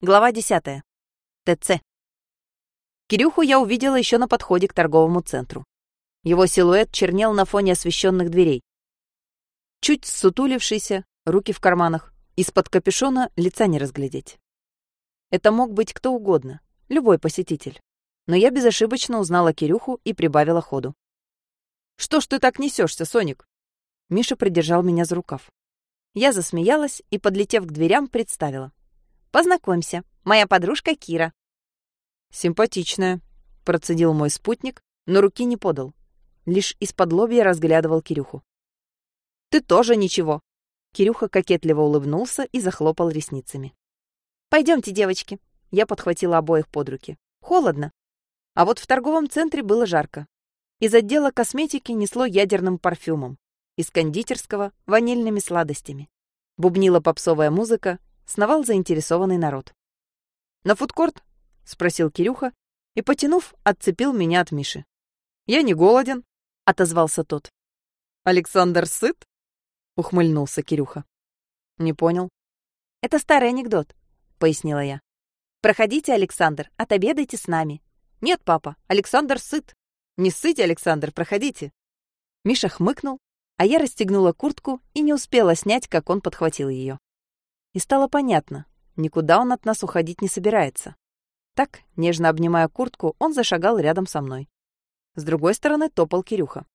Глава 10. ТЦ. Кирюху я увидела еще на подходе к торговому центру. Его силуэт чернел на фоне освещенных дверей. Чуть сутулившийся, руки в карманах, из-под капюшона лица не разглядеть. Это мог быть кто угодно, любой посетитель. Но я безошибочно узнала Кирюху и прибавила ходу. «Что ж ты так несешься, Соник?» Миша придержал меня за рукав. Я засмеялась и, подлетев к дверям, представила. Познакомься, моя подружка Кира». «Симпатичная», — процедил мой спутник, но руки не подал. Лишь из-под лобья разглядывал Кирюху. «Ты тоже ничего». Кирюха кокетливо улыбнулся и захлопал ресницами. Пойдемте, девочки. Я подхватила обоих под руки. Холодно. А вот в торговом центре было жарко. Из отдела косметики несло ядерным парфюмом. Из кондитерского — ванильными сладостями. Бубнила попсовая музыка, сновал заинтересованный народ. «На фудкорт?» — спросил Кирюха и, потянув, отцепил меня от Миши. «Я не голоден», — отозвался тот. «Александр сыт?» — ухмыльнулся Кирюха. «Не понял». «Это старый анекдот», — пояснила я. «Проходите, Александр, отобедайте с нами». «Нет, папа, Александр сыт». «Не ссыте, Александр, проходите». Миша хмыкнул, а я расстегнула куртку и не успела снять, как он подхватил ее. И стало понятно, никуда он от нас уходить не собирается. Так, нежно обнимая куртку, он зашагал рядом со мной. С другой стороны топал Кирюха.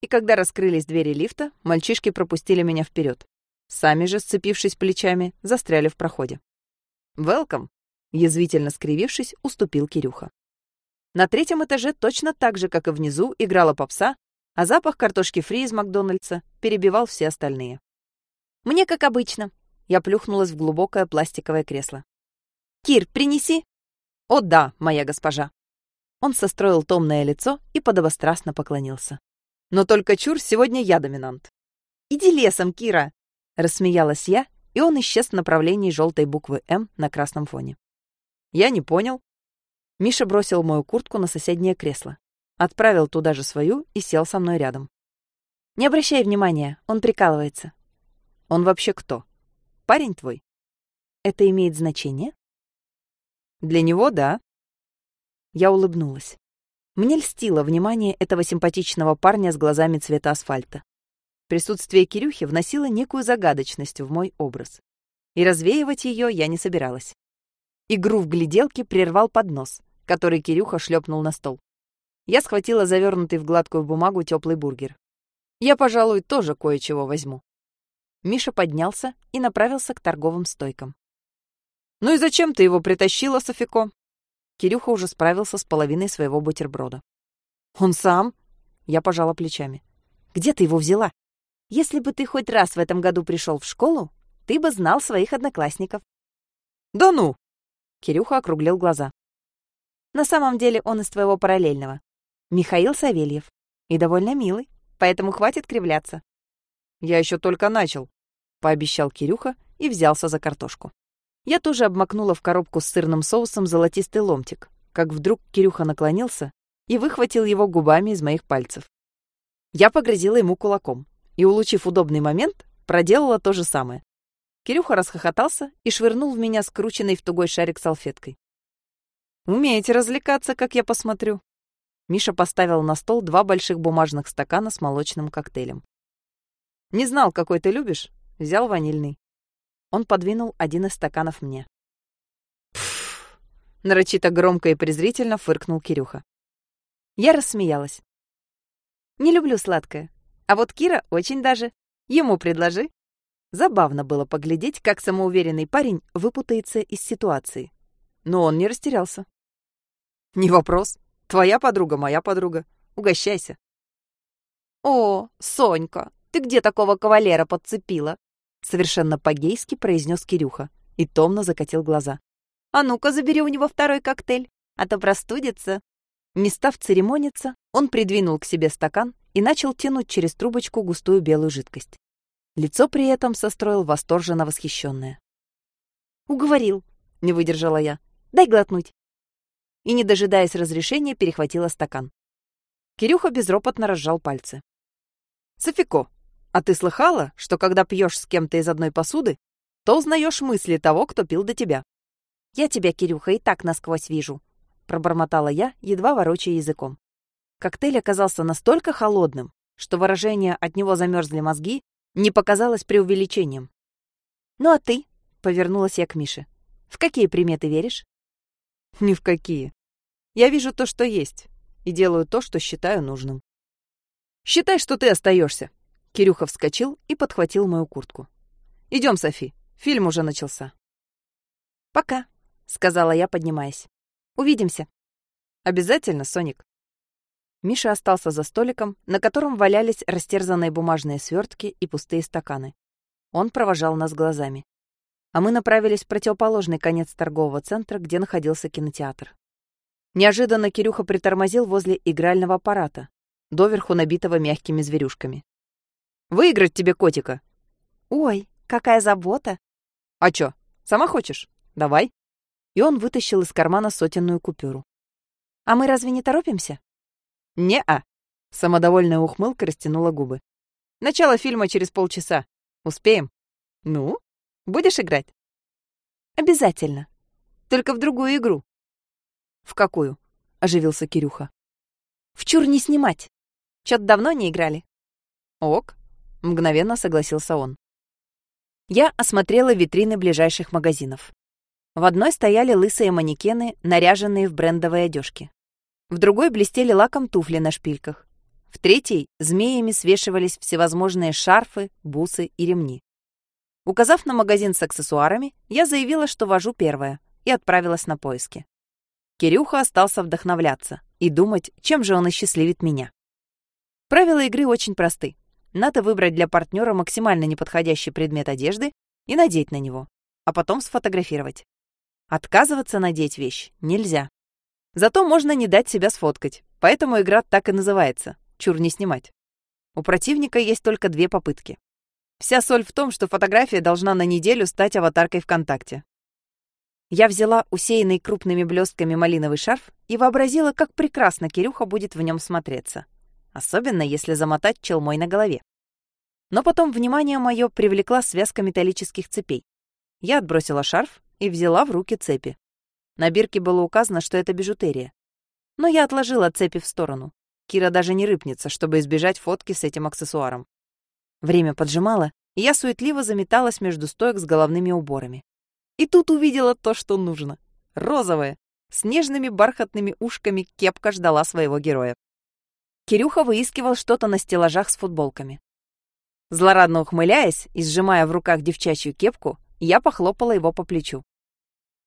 И когда раскрылись двери лифта, мальчишки пропустили меня вперед. Сами же, сцепившись плечами, застряли в проходе. «Велкам!» — язвительно скривившись, уступил Кирюха. На третьем этаже точно так же, как и внизу, играла попса, а запах картошки фри из Макдональдса перебивал все остальные. «Мне как обычно», я плюхнулась в глубокое пластиковое кресло. «Кир, принеси!» «О да, моя госпожа!» Он состроил томное лицо и подобострастно поклонился. «Но только чур, сегодня я доминант». «Иди лесом, Кира!» Рассмеялась я, и он исчез в направлении желтой буквы «М» на красном фоне. «Я не понял». Миша бросил мою куртку на соседнее кресло, отправил туда же свою и сел со мной рядом. «Не обращай внимания, он прикалывается». «Он вообще кто?» Парень твой? Это имеет значение? Для него — да. Я улыбнулась. Мне льстило внимание этого симпатичного парня с глазами цвета асфальта. Присутствие Кирюхи вносило некую загадочность в мой образ. И развеивать ее я не собиралась. Игру в гляделки прервал поднос, который Кирюха шлепнул на стол. Я схватила завернутый в гладкую бумагу теплый бургер. Я, пожалуй, тоже кое-чего возьму. Миша поднялся и направился к торговым стойкам. «Ну и зачем ты его притащила, Софико?» Кирюха уже справился с половиной своего бутерброда. «Он сам?» Я пожала плечами. «Где ты его взяла? Если бы ты хоть раз в этом году пришел в школу, ты бы знал своих одноклассников». «Да ну!» Кирюха округлил глаза. «На самом деле он из твоего параллельного. Михаил Савельев. И довольно милый, поэтому хватит кривляться. Я еще только начал, пообещал Кирюха и взялся за картошку. Я тоже обмакнула в коробку с сырным соусом золотистый ломтик, как вдруг Кирюха наклонился и выхватил его губами из моих пальцев. Я погрозила ему кулаком и, улучив удобный момент, проделала то же самое. Кирюха расхохотался и швырнул в меня скрученный в тугой шарик салфеткой. «Умеете развлекаться, как я посмотрю». Миша поставил на стол два больших бумажных стакана с молочным коктейлем. Не знал, какой ты любишь. Взял ванильный. Он подвинул один из стаканов мне. Пф, нарочито громко и презрительно фыркнул Кирюха. Я рассмеялась. Не люблю сладкое. А вот Кира очень даже. Ему предложи. Забавно было поглядеть, как самоуверенный парень выпутается из ситуации. Но он не растерялся. Не вопрос. Твоя подруга, моя подруга. Угощайся. О, Сонька, ты где такого кавалера подцепила?» Совершенно по-гейски произнес Кирюха и томно закатил глаза. «А ну-ка, забери у него второй коктейль, а то простудится». Не став церемониться, он придвинул к себе стакан и начал тянуть через трубочку густую белую жидкость. Лицо при этом состроил восторженно восхищенное. «Уговорил», — не выдержала я. «Дай глотнуть». И, не дожидаясь разрешения, перехватила стакан. Кирюха безропотно разжал пальцы. «Софико, а ты слыхала, что когда пьешь с кем-то из одной посуды, то узнаешь мысли того, кто пил до тебя? Я тебя, Кирюха, и так насквозь вижу», — пробормотала я, едва ворочая языком. Коктейль оказался настолько холодным, что выражение «от него замерзли мозги» не показалось преувеличением. «Ну а ты?» — повернулась я к Мише. «В какие приметы веришь?» «Ни в какие. Я вижу то, что есть, и делаю то, что считаю нужным». «Считай, что ты остаешься. Кирюха вскочил и подхватил мою куртку. Идем, Софи, фильм уже начался. «Пока», — сказала я, поднимаясь. «Увидимся». «Обязательно, Соник». Миша остался за столиком, на котором валялись растерзанные бумажные свертки и пустые стаканы. Он провожал нас глазами. А мы направились в противоположный конец торгового центра, где находился кинотеатр. Неожиданно Кирюха притормозил возле игрального аппарата, доверху набитого мягкими зверюшками. Выиграть тебе котика. Ой, какая забота. А чё, сама хочешь? Давай. И он вытащил из кармана сотенную купюру. А мы разве не торопимся? Не-а. Самодовольная ухмылка растянула губы. Начало фильма через полчаса. Успеем? Ну, будешь играть? Обязательно. Только в другую игру. В какую? Оживился Кирюха. В чур не снимать. Чё-то давно не играли. Ок. Мгновенно согласился он. Я осмотрела витрины ближайших магазинов. В одной стояли лысые манекены, наряженные в брендовые одежки. В другой блестели лаком туфли на шпильках. В третьей змеями свешивались всевозможные шарфы, бусы и ремни. Указав на магазин с аксессуарами, я заявила, что вожу первое, и отправилась на поиски. Кирюха остался вдохновляться и думать, чем же он осчастливит меня. Правила игры очень просты. Надо выбрать для партнера максимально неподходящий предмет одежды и надеть на него, а потом сфотографировать. Отказываться надеть вещь нельзя. Зато можно не дать себя сфоткать, поэтому игра так и называется «Чур не снимать». У противника есть только две попытки. Вся соль в том, что фотография должна на неделю стать аватаркой ВКонтакте. Я взяла усеянный крупными блестками малиновый шарф и вообразила, как прекрасно Кирюха будет в нем смотреться особенно если замотать челмой на голове. Но потом внимание мое привлекла связка металлических цепей. Я отбросила шарф и взяла в руки цепи. На бирке было указано, что это бижутерия. Но я отложила цепи в сторону. Кира даже не рыпнется, чтобы избежать фотки с этим аксессуаром. Время поджимало, и я суетливо заметалась между стоек с головными уборами. И тут увидела то, что нужно. Розовое, с нежными бархатными ушками кепка ждала своего героя. Кирюха выискивал что-то на стеллажах с футболками. Злорадно ухмыляясь и сжимая в руках девчачью кепку, я похлопала его по плечу.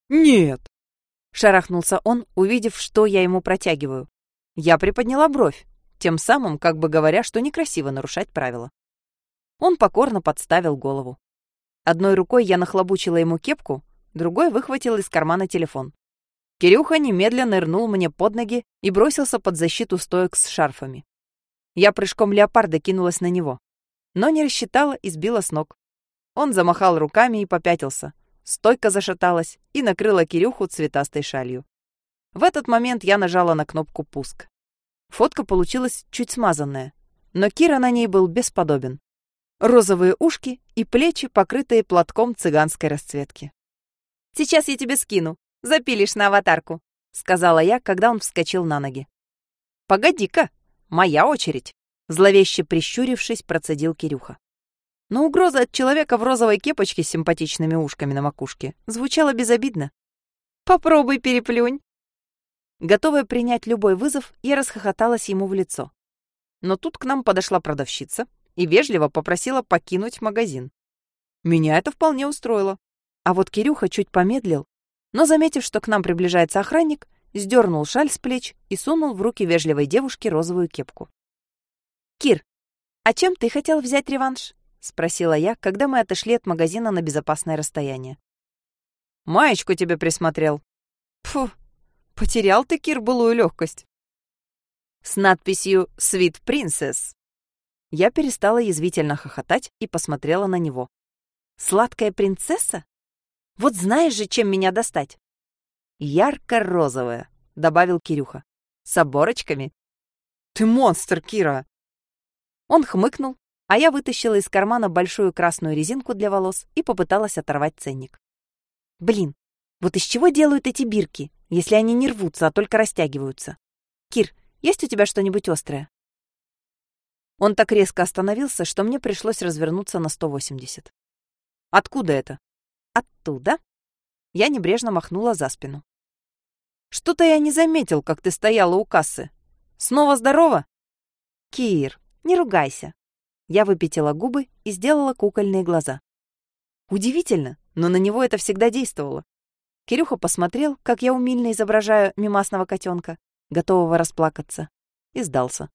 «Нет!» — шарахнулся он, увидев, что я ему протягиваю. Я приподняла бровь, тем самым как бы говоря, что некрасиво нарушать правила. Он покорно подставил голову. Одной рукой я нахлобучила ему кепку, другой выхватила из кармана телефон. Кирюха немедленно нырнул мне под ноги и бросился под защиту стоек с шарфами. Я прыжком леопарда кинулась на него, но не рассчитала и сбила с ног. Он замахал руками и попятился. Стойка зашаталась и накрыла Кирюху цветастой шалью. В этот момент я нажала на кнопку «Пуск». Фотка получилась чуть смазанная, но Кира на ней был бесподобен. Розовые ушки и плечи, покрытые платком цыганской расцветки. «Сейчас я тебе скину», запилишь на аватарку», — сказала я, когда он вскочил на ноги. «Погоди-ка, моя очередь», — зловеще прищурившись, процедил Кирюха. Но угроза от человека в розовой кепочке с симпатичными ушками на макушке звучала безобидно. «Попробуй переплюнь». Готовая принять любой вызов, я расхохоталась ему в лицо. Но тут к нам подошла продавщица и вежливо попросила покинуть магазин. Меня это вполне устроило. А вот Кирюха чуть помедлил но, заметив, что к нам приближается охранник, сдернул шаль с плеч и сунул в руки вежливой девушке розовую кепку. «Кир, а чем ты хотел взять реванш?» — спросила я, когда мы отошли от магазина на безопасное расстояние. «Маечку тебе присмотрел». «Фу, потерял ты, Кир, былую легкость. С надписью «Sweet Princess». Я перестала язвительно хохотать и посмотрела на него. «Сладкая принцесса? Вот знаешь же, чем меня достать?» «Ярко-розовая», — добавил Кирюха. «С оборочками». «Ты монстр, Кира!» Он хмыкнул, а я вытащила из кармана большую красную резинку для волос и попыталась оторвать ценник. «Блин, Вот из чего делают эти бирки, если они не рвутся, а только растягиваются? Кир, есть у тебя что-нибудь острое? Он так резко остановился, что мне пришлось развернуться на 180. Откуда это? Оттуда. Я небрежно махнула за спину. Что-то я не заметил, как ты стояла у кассы. Снова здорова? Кир, не ругайся. Я выпятила губы и сделала кукольные глаза. Удивительно, но на него это всегда действовало. Кирюха посмотрел, как я умильно изображаю мимасного котенка, готового расплакаться, и сдался.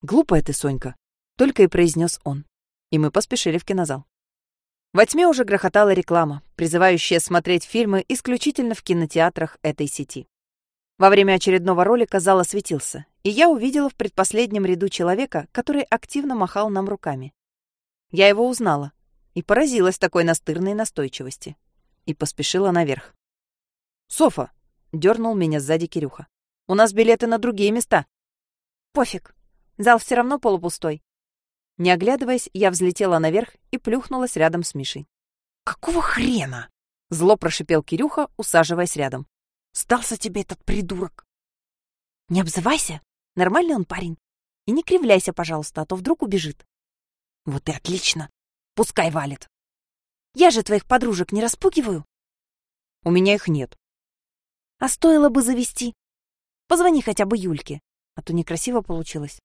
«Глупая ты, Сонька», — только и произнес он. И мы поспешили в кинозал. Во тьме уже грохотала реклама, призывающая смотреть фильмы исключительно в кинотеатрах этой сети. Во время очередного ролика зал осветился, и я увидела в предпоследнем ряду человека, который активно махал нам руками. Я его узнала и поразилась такой настырной настойчивости. И поспешила наверх. «Софа!» — дернул меня сзади Кирюха. «У нас билеты на другие места». «Пофиг. Зал все равно полупустой». Не оглядываясь, я взлетела наверх и плюхнулась рядом с Мишей. «Какого хрена?» — зло прошипел Кирюха, усаживаясь рядом. Сдался тебе этот придурок. Не обзывайся. Нормальный он парень. И не кривляйся, пожалуйста, а то вдруг убежит. Вот и отлично. Пускай валит. Я же твоих подружек не распугиваю. У меня их нет. А стоило бы завести. Позвони хотя бы Юльке, а то некрасиво получилось.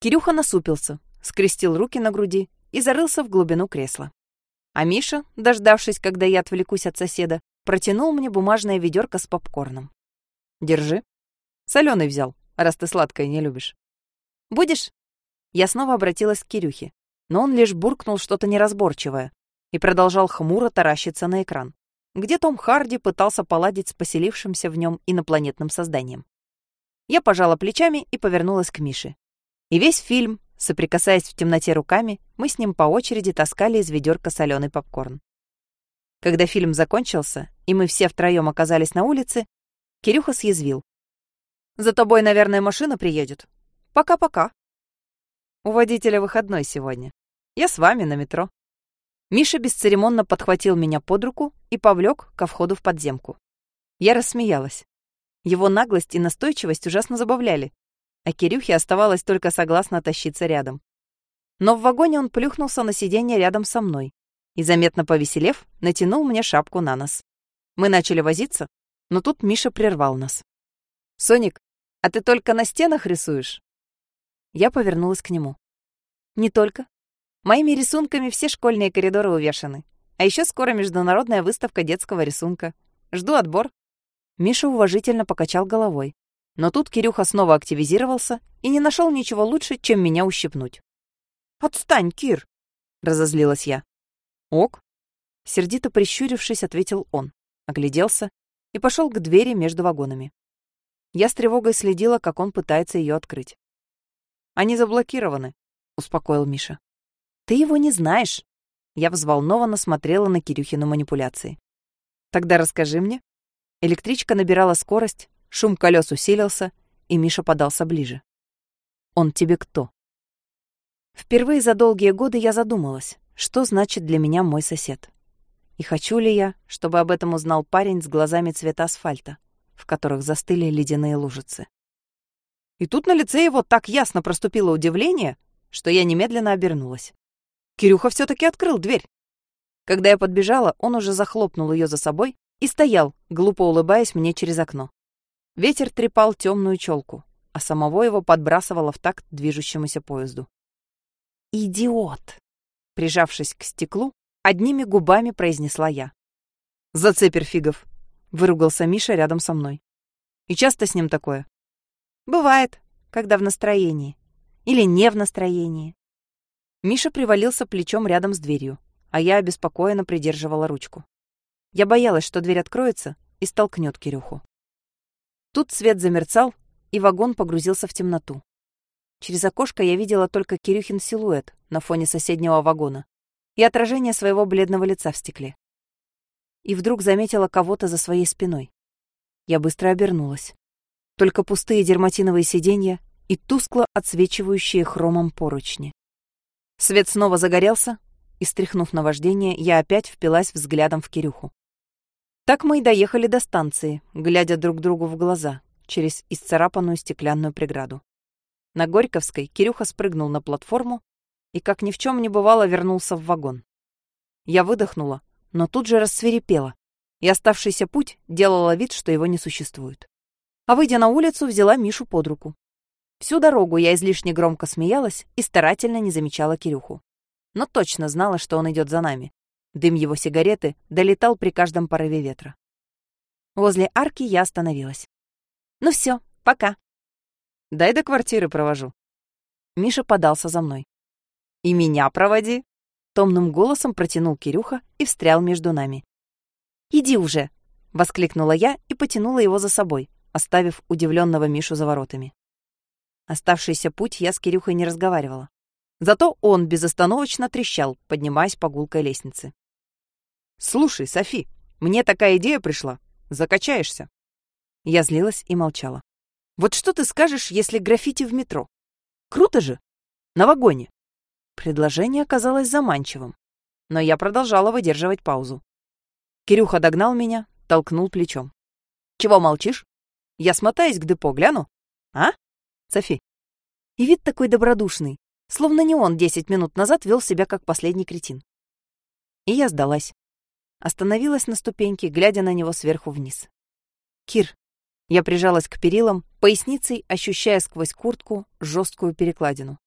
Кирюха насупился, скрестил руки на груди и зарылся в глубину кресла. А Миша, дождавшись, когда я отвлекусь от соседа, протянул мне бумажное ведерко с попкорном. «Держи. Соленый взял, раз ты сладкое не любишь». «Будешь?» Я снова обратилась к Кирюхе, но он лишь буркнул что-то неразборчивое и продолжал хмуро таращиться на экран, где Том Харди пытался поладить с поселившимся в нем инопланетным созданием. Я пожала плечами и повернулась к Мише. И весь фильм, соприкасаясь в темноте руками, мы с ним по очереди таскали из ведерка соленый попкорн. Когда фильм закончился, и мы все втроем оказались на улице, Кирюха съязвил. «За тобой, наверное, машина приедет. Пока-пока». У водителя выходной сегодня. Я с вами на метро. Миша бесцеремонно подхватил меня под руку и повлек ко входу в подземку. Я рассмеялась. Его наглость и настойчивость ужасно забавляли, а Кирюхе оставалось только согласно тащиться рядом. Но в вагоне он плюхнулся на сиденье рядом со мной, и, заметно повеселев, натянул мне шапку на нос. Мы начали возиться, но тут Миша прервал нас. «Соник, а ты только на стенах рисуешь?» Я повернулась к нему. «Не только. Моими рисунками все школьные коридоры увешаны. А еще скоро международная выставка детского рисунка. Жду отбор». Миша уважительно покачал головой. Но тут Кирюха снова активизировался и не нашел ничего лучше, чем меня ущипнуть. «Отстань, Кир!» — разозлилась я. «Ок», — сердито прищурившись, ответил он, огляделся и пошел к двери между вагонами. Я с тревогой следила, как он пытается ее открыть. «Они заблокированы», — успокоил Миша. «Ты его не знаешь». Я взволнованно смотрела на Кирюхину манипуляции. «Тогда расскажи мне». Электричка набирала скорость, шум колес усилился, и Миша подался ближе. «Он тебе кто?» Впервые за долгие годы я задумалась, что значит для меня мой сосед. И хочу ли я, чтобы об этом узнал парень с глазами цвета асфальта, в которых застыли ледяные лужицы. И тут на лице его так ясно проступило удивление, что я немедленно обернулась. Кирюха все таки открыл дверь. Когда я подбежала, он уже захлопнул ее за собой и стоял, глупо улыбаясь мне через окно. Ветер трепал темную челку, а самого его подбрасывало в такт движущемуся поезду. «Идиот!» Прижавшись к стеклу, одними губами произнесла я. «Зацепер перфигов!» — выругался Миша рядом со мной. «И часто с ним такое?» «Бывает, когда в настроении. Или не в настроении». Миша привалился плечом рядом с дверью, а я обеспокоенно придерживала ручку. Я боялась, что дверь откроется и столкнет Кирюху. Тут свет замерцал, и вагон погрузился в темноту. Через окошко я видела только Кирюхин силуэт на фоне соседнего вагона и отражение своего бледного лица в стекле. И вдруг заметила кого-то за своей спиной. Я быстро обернулась. Только пустые дерматиновые сиденья и тускло отсвечивающие хромом поручни. Свет снова загорелся, и, стряхнув на вождение, я опять впилась взглядом в Кирюху. Так мы и доехали до станции, глядя друг другу в глаза через исцарапанную стеклянную преграду. На Горьковской Кирюха спрыгнул на платформу и, как ни в чем не бывало, вернулся в вагон. Я выдохнула, но тут же рассверепела, и оставшийся путь делала вид, что его не существует. А выйдя на улицу, взяла Мишу под руку. Всю дорогу я излишне громко смеялась и старательно не замечала Кирюху. Но точно знала, что он идет за нами. Дым его сигареты долетал при каждом порыве ветра. Возле арки я остановилась. «Ну все, пока». «Дай до квартиры провожу». Миша подался за мной. «И меня проводи!» Томным голосом протянул Кирюха и встрял между нами. «Иди уже!» — воскликнула я и потянула его за собой, оставив удивленного Мишу за воротами. Оставшийся путь я с Кирюхой не разговаривала. Зато он безостановочно трещал, поднимаясь по гулкой лестнице. «Слушай, Софи, мне такая идея пришла. Закачаешься?» Я злилась и молчала. «Вот что ты скажешь, если граффити в метро? Круто же! На вагоне!» Предложение оказалось заманчивым, но я продолжала выдерживать паузу. Кирюха догнал меня, толкнул плечом. «Чего молчишь? Я смотаюсь к депо, гляну. А, Софи?» И вид такой добродушный, словно не он десять минут назад вел себя как последний кретин. И я сдалась. Остановилась на ступеньке, глядя на него сверху вниз. «Кир». Я прижалась к перилам, поясницей ощущая сквозь куртку жесткую перекладину.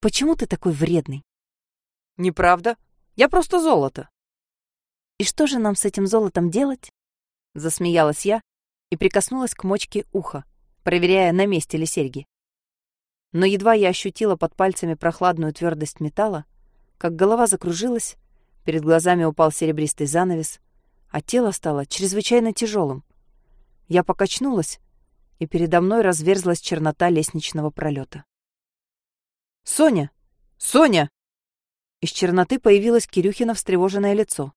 Почему ты такой вредный? Неправда. Я просто золото. И что же нам с этим золотом делать? Засмеялась я и прикоснулась к мочке уха, проверяя, на месте ли серьги. Но едва я ощутила под пальцами прохладную твердость металла, как голова закружилась, перед глазами упал серебристый занавес, а тело стало чрезвычайно тяжелым. Я покачнулась, и передо мной разверзлась чернота лестничного пролета. «Соня! Соня!» Из черноты появилось Кирюхино встревоженное лицо.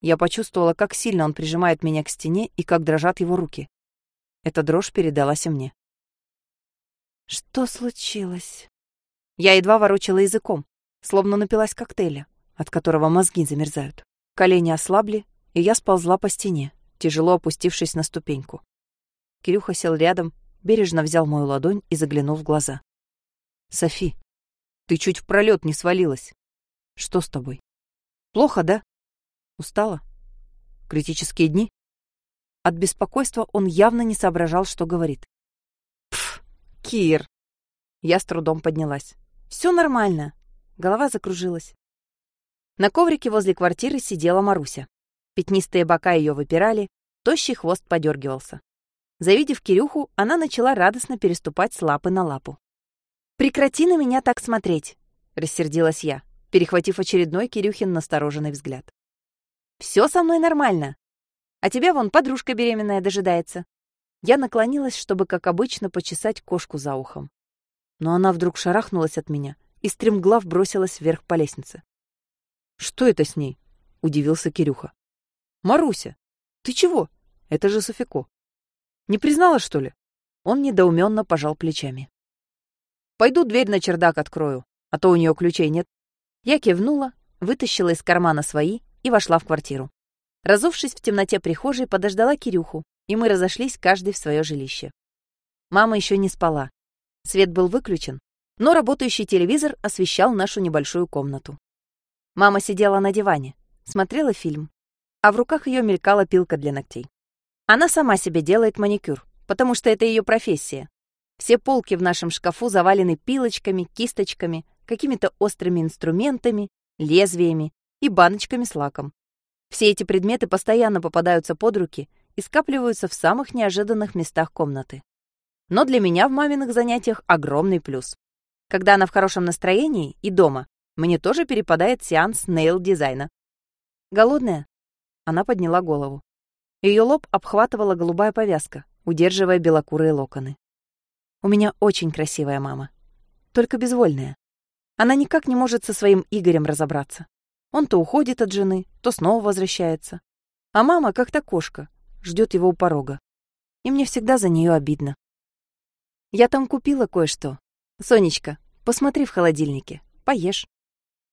Я почувствовала, как сильно он прижимает меня к стене и как дрожат его руки. Эта дрожь передалась мне. «Что случилось?» Я едва ворочала языком, словно напилась коктейля, от которого мозги замерзают. Колени ослабли, и я сползла по стене, тяжело опустившись на ступеньку. Кирюха сел рядом, бережно взял мою ладонь и заглянул в глаза. «Софи, ты чуть в пролет не свалилась. Что с тобой? Плохо, да? Устала? Критические дни? От беспокойства он явно не соображал, что говорит. Пф, Кир. Я с трудом поднялась. Все нормально. Голова закружилась. На коврике возле квартиры сидела Маруся. Пятнистые бока ее выпирали, тощий хвост подергивался. Завидев Кирюху, она начала радостно переступать с лапы на лапу. «Прекрати на меня так смотреть!» — рассердилась я, перехватив очередной Кирюхин настороженный взгляд. «Все со мной нормально. А тебя вон подружка беременная дожидается». Я наклонилась, чтобы, как обычно, почесать кошку за ухом. Но она вдруг шарахнулась от меня и стремглав бросилась вверх по лестнице. «Что это с ней?» — удивился Кирюха. «Маруся, ты чего? Это же Софико. Не признала, что ли?» Он недоуменно пожал плечами. Пойду дверь на чердак открою, а то у нее ключей нет. Я кивнула, вытащила из кармана свои и вошла в квартиру. Разувшись в темноте прихожей, подождала Кирюху, и мы разошлись каждый в свое жилище. Мама еще не спала. Свет был выключен, но работающий телевизор освещал нашу небольшую комнату. Мама сидела на диване, смотрела фильм, а в руках ее мелькала пилка для ногтей. Она сама себе делает маникюр, потому что это ее профессия, все полки в нашем шкафу завалены пилочками, кисточками, какими-то острыми инструментами, лезвиями и баночками с лаком. Все эти предметы постоянно попадаются под руки и скапливаются в самых неожиданных местах комнаты. Но для меня в маминых занятиях огромный плюс. Когда она в хорошем настроении и дома, мне тоже перепадает сеанс нейл-дизайна. «Голодная?» Она подняла голову. Ее лоб обхватывала голубая повязка, удерживая белокурые локоны. У меня очень красивая мама. Только безвольная. Она никак не может со своим Игорем разобраться. Он то уходит от жены, то снова возвращается. А мама, как то кошка, ждет его у порога. И мне всегда за нее обидно. Я там купила кое-что. Сонечка, посмотри в холодильнике, поешь.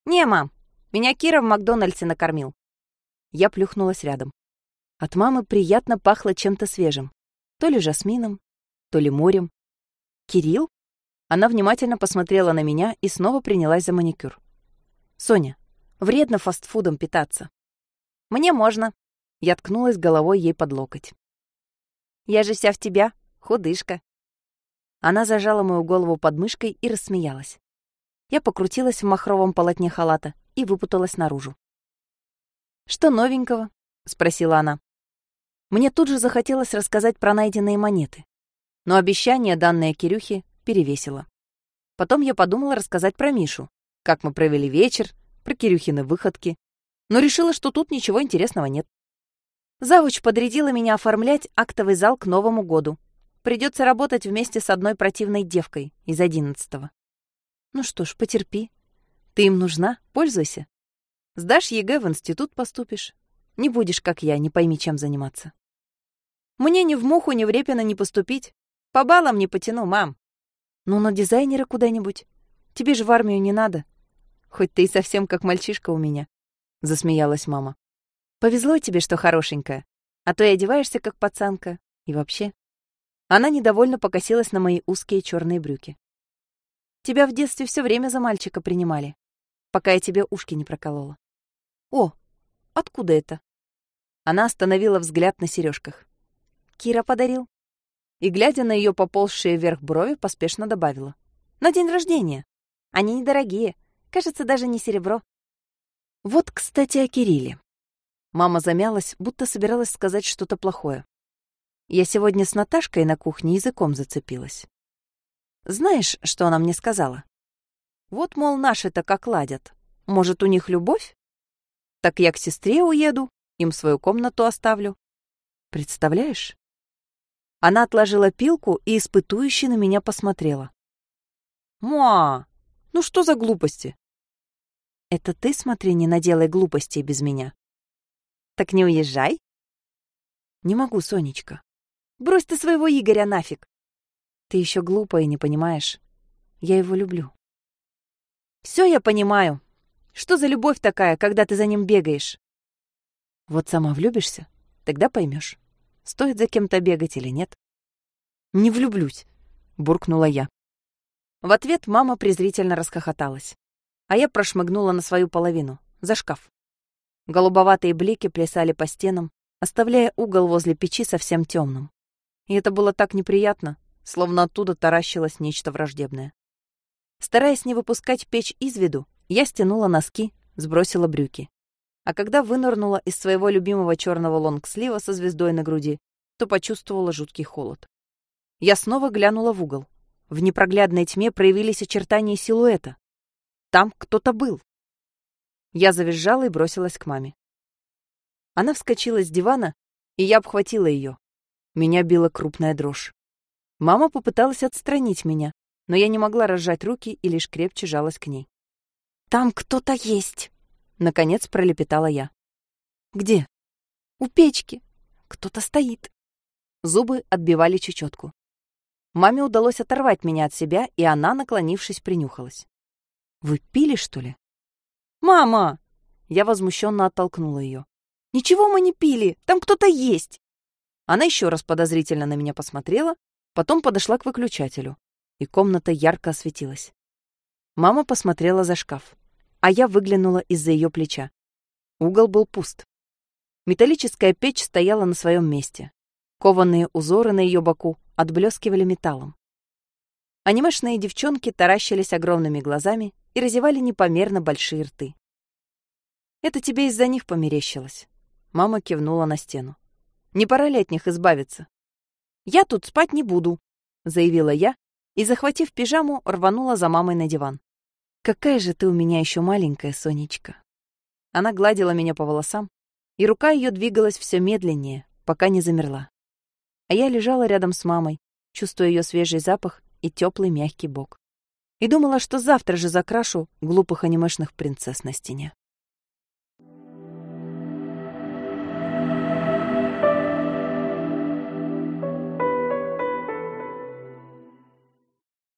Не, мам, меня Кира в Макдональдсе накормил. Я плюхнулась рядом. От мамы приятно пахло чем-то свежим. То ли жасмином, то ли морем. «Кирилл?» Она внимательно посмотрела на меня и снова принялась за маникюр. «Соня, вредно фастфудом питаться». «Мне можно». Я ткнулась головой ей под локоть. «Я же вся в тебя, худышка». Она зажала мою голову под мышкой и рассмеялась. Я покрутилась в махровом полотне халата и выпуталась наружу. «Что новенького?» — спросила она. Мне тут же захотелось рассказать про найденные монеты. Но обещание, данное Кирюхе, перевесило. Потом я подумала рассказать про Мишу, как мы провели вечер, про Кирюхины выходки, но решила, что тут ничего интересного нет. Завуч подрядила меня оформлять актовый зал к Новому году. Придется работать вместе с одной противной девкой из одиннадцатого. Ну что ж, потерпи. Ты им нужна, пользуйся. Сдашь ЕГЭ, в институт поступишь. Не будешь, как я, не пойми, чем заниматься. Мне ни в Муху, ни в Репина не поступить. По баллам не потяну, мам. Ну, на дизайнера куда-нибудь. Тебе же в армию не надо. Хоть ты и совсем как мальчишка у меня. Засмеялась мама. Повезло тебе, что хорошенькая. А то и одеваешься как пацанка. И вообще. Она недовольно покосилась на мои узкие черные брюки. Тебя в детстве все время за мальчика принимали, пока я тебе ушки не проколола. О, откуда это? Она остановила взгляд на сережках. Кира подарил и, глядя на ее поползшие вверх брови, поспешно добавила. «На день рождения. Они недорогие. Кажется, даже не серебро». Вот, кстати, о Кирилле. Мама замялась, будто собиралась сказать что-то плохое. Я сегодня с Наташкой на кухне языком зацепилась. Знаешь, что она мне сказала? Вот, мол, наши-то как ладят. Может, у них любовь? Так я к сестре уеду, им свою комнату оставлю. Представляешь? Она отложила пилку и испытующе на меня посмотрела. «Ма, ну что за глупости?» «Это ты, смотри, не наделай глупостей без меня». «Так не уезжай». «Не могу, Сонечка». «Брось ты своего Игоря нафиг». «Ты еще глупая, не понимаешь. Я его люблю». «Все я понимаю. Что за любовь такая, когда ты за ним бегаешь?» «Вот сама влюбишься, тогда поймешь стоит за кем-то бегать или нет. «Не влюблюсь», — буркнула я. В ответ мама презрительно расхохоталась, а я прошмыгнула на свою половину, за шкаф. Голубоватые блики плясали по стенам, оставляя угол возле печи совсем темным. И это было так неприятно, словно оттуда таращилось нечто враждебное. Стараясь не выпускать печь из виду, я стянула носки, сбросила брюки. А когда вынырнула из своего любимого черного лонгслива со звездой на груди, то почувствовала жуткий холод. Я снова глянула в угол. В непроглядной тьме проявились очертания силуэта. Там кто-то был. Я завизжала и бросилась к маме. Она вскочила с дивана, и я обхватила ее. Меня била крупная дрожь. Мама попыталась отстранить меня, но я не могла разжать руки и лишь крепче жалась к ней. «Там кто-то есть!» Наконец пролепетала я. «Где?» «У печки. Кто-то стоит». Зубы отбивали чечетку. Маме удалось оторвать меня от себя, и она, наклонившись, принюхалась. «Вы пили, что ли?» «Мама!» Я возмущенно оттолкнула ее. «Ничего мы не пили! Там кто-то есть!» Она еще раз подозрительно на меня посмотрела, потом подошла к выключателю, и комната ярко осветилась. Мама посмотрела за шкаф а я выглянула из-за ее плеча. Угол был пуст. Металлическая печь стояла на своем месте. Кованые узоры на ее боку отблескивали металлом. Анимешные девчонки таращились огромными глазами и разевали непомерно большие рты. «Это тебе из-за них померещилось», — мама кивнула на стену. «Не пора ли от них избавиться?» «Я тут спать не буду», — заявила я и, захватив пижаму, рванула за мамой на диван. Какая же ты у меня еще маленькая, Сонечка. Она гладила меня по волосам, и рука ее двигалась все медленнее, пока не замерла. А я лежала рядом с мамой, чувствуя ее свежий запах и теплый мягкий бок. И думала, что завтра же закрашу глупых анимешных принцесс на стене.